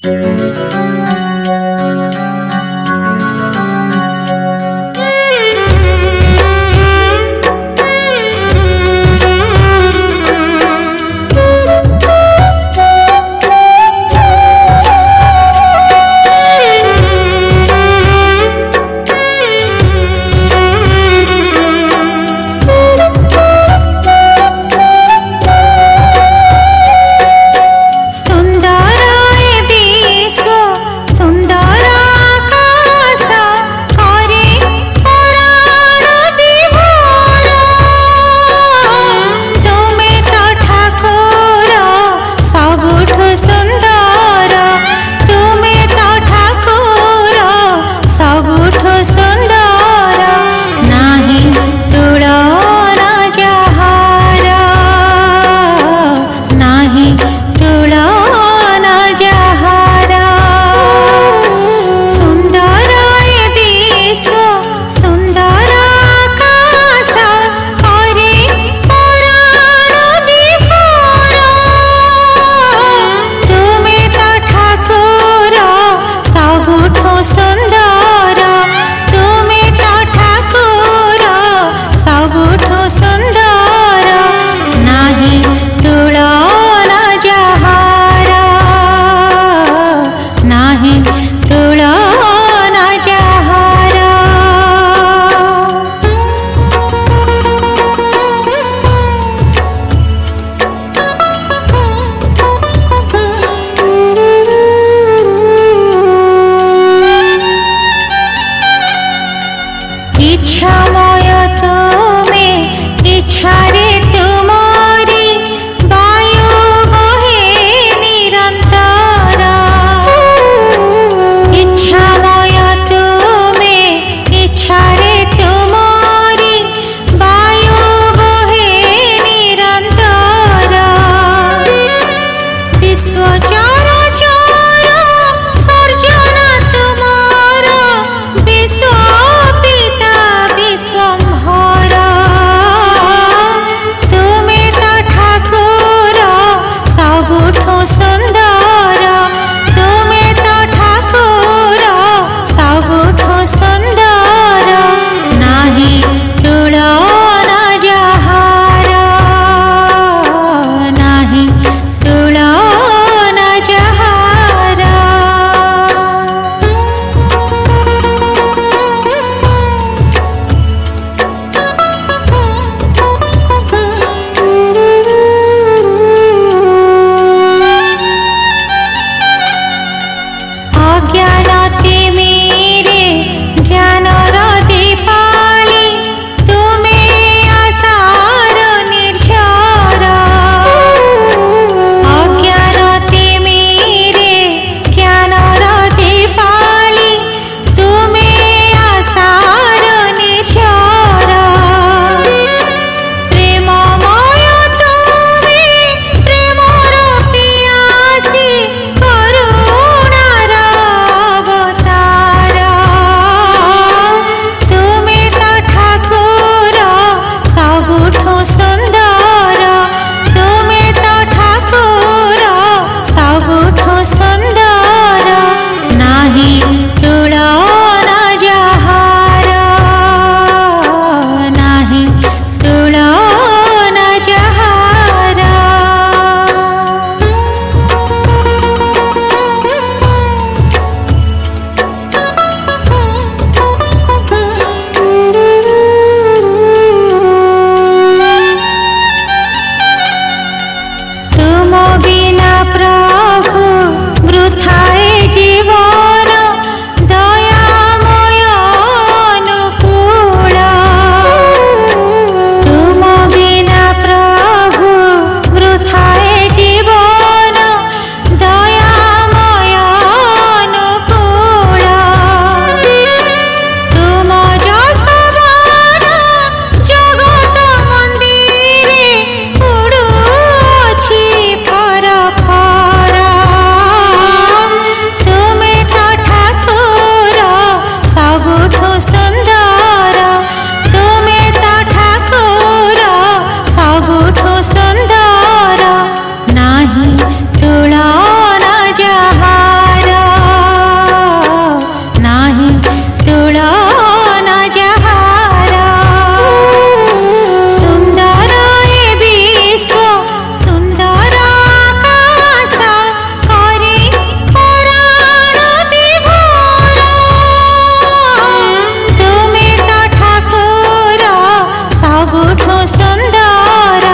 Thank सुन्दर